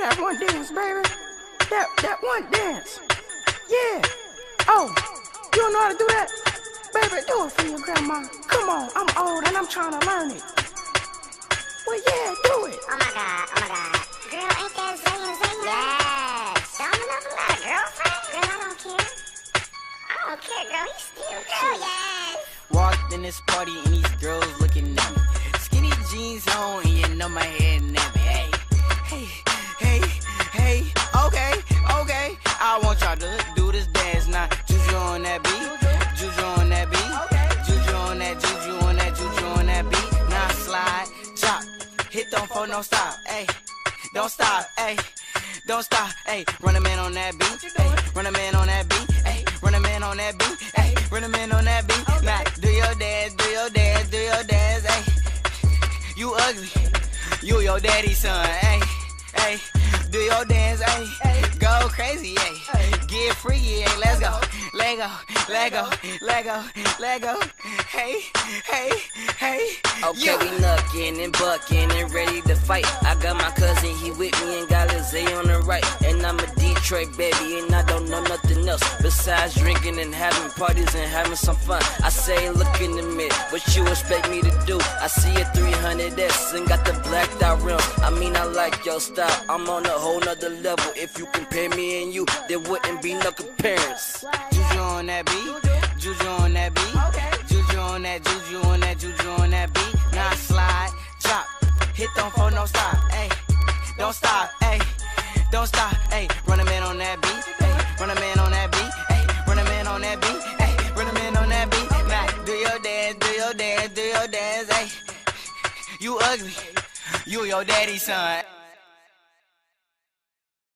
that one dance, baby. That that one dance. Yeah. Oh, you don't know how to do that? Baby, do it for your grandma. Come on, I'm old and I'm trying to learn it. Well, yeah, do it. Oh my god, oh my god. Girl, ain't that Zayn Zayn? Yes. Don't enough about a girlfriend? Girl, I don't care. I don't care, girl. He's still girl, yes. Walked in this party and these girls Juju on that beat. Juju on that juju on that juju on that beat. Now slide, chop, hit don't no stop. Hey, don't stop. Hey. Don't stop, hey, run a man on that beat, hey, run a man on that beat, hey, run a man on that beat, hey, run a man on that beat. Now do your dance, do your dance, do your dance, hey. You ugly, you your daddy's son, hey, hey. Do your dance, hey, go crazy, hey, get freaky, hey, Lego, let go, let go, let go, let go, hey, hey, hey. Okay, yeah. we knuckin' and buckin' and ready to fight. I got my cousin, he with me and got Lizzie on the right. And I'm a Detroit baby, and I don't know nothing else besides drinking and having parties and having some fun. I say, look in the mirror, what you expect me to do? I see a 300S and got the blacked out rim. I mean, I like your style, I'm on a whole nother level. If you compare me and you, there wouldn't be no comparison. That beat, Juju on that beat, Juju on that, Juju on that, Juju on that beat. Now slide, chop, hit don't fall, no stop, hey, don't stop, hey, don't stop, hey, run a man on that beat, hey, run a man on that beat, hey, run a man on that beat, hey, run a man on that beat. Now do your dance, do your dance, do your dance, hey, you ugly, you your daddy's son.